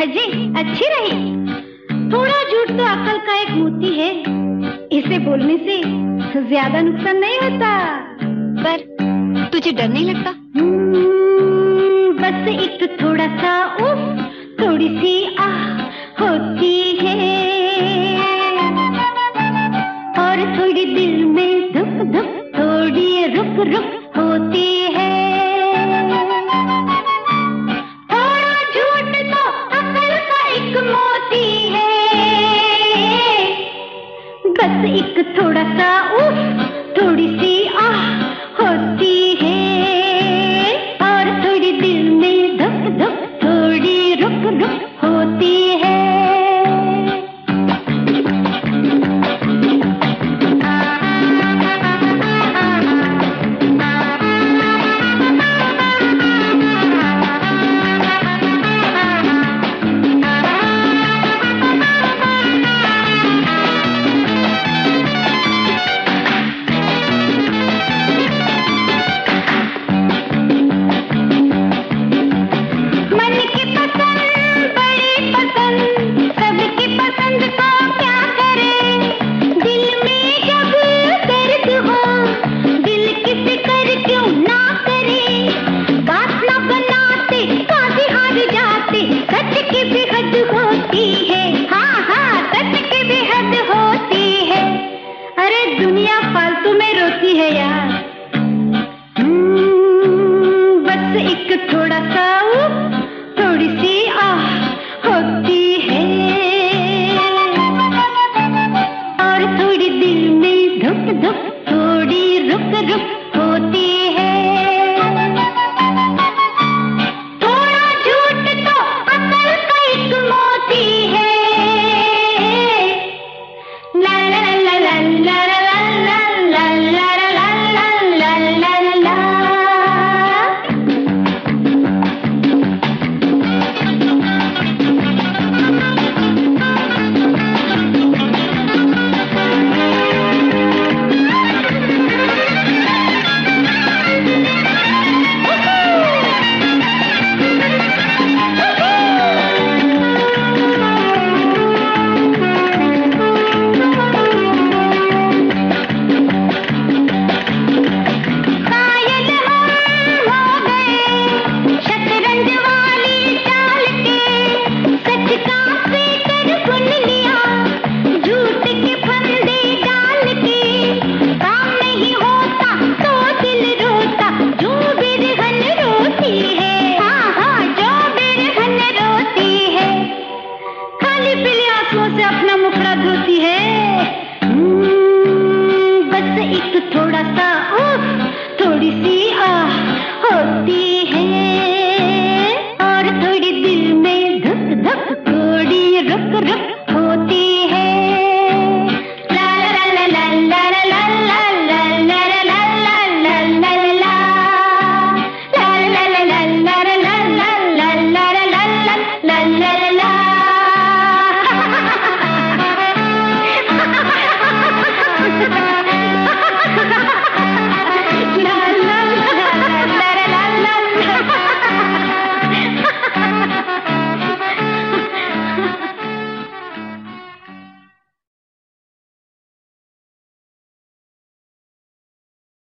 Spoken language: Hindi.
भजे अच्छी रही। थोड़ा झूठ तो अकल का एक मोती है। इसे बोलने से ज़्यादा नुकसान नहीं होता। पर तुझे डर नहीं लगता? हम्म, बस एक थोड़ा सा बस एक थोड़ा सा उफ थोड़ी सी आंसुओं से अपना मुखड़ा धोती है। हम्म, बस एक थोड़ा सा ओ, थोड़ी सी आ होती है। और थोड़ी दिल में धक धक थोड़ी रुक रुक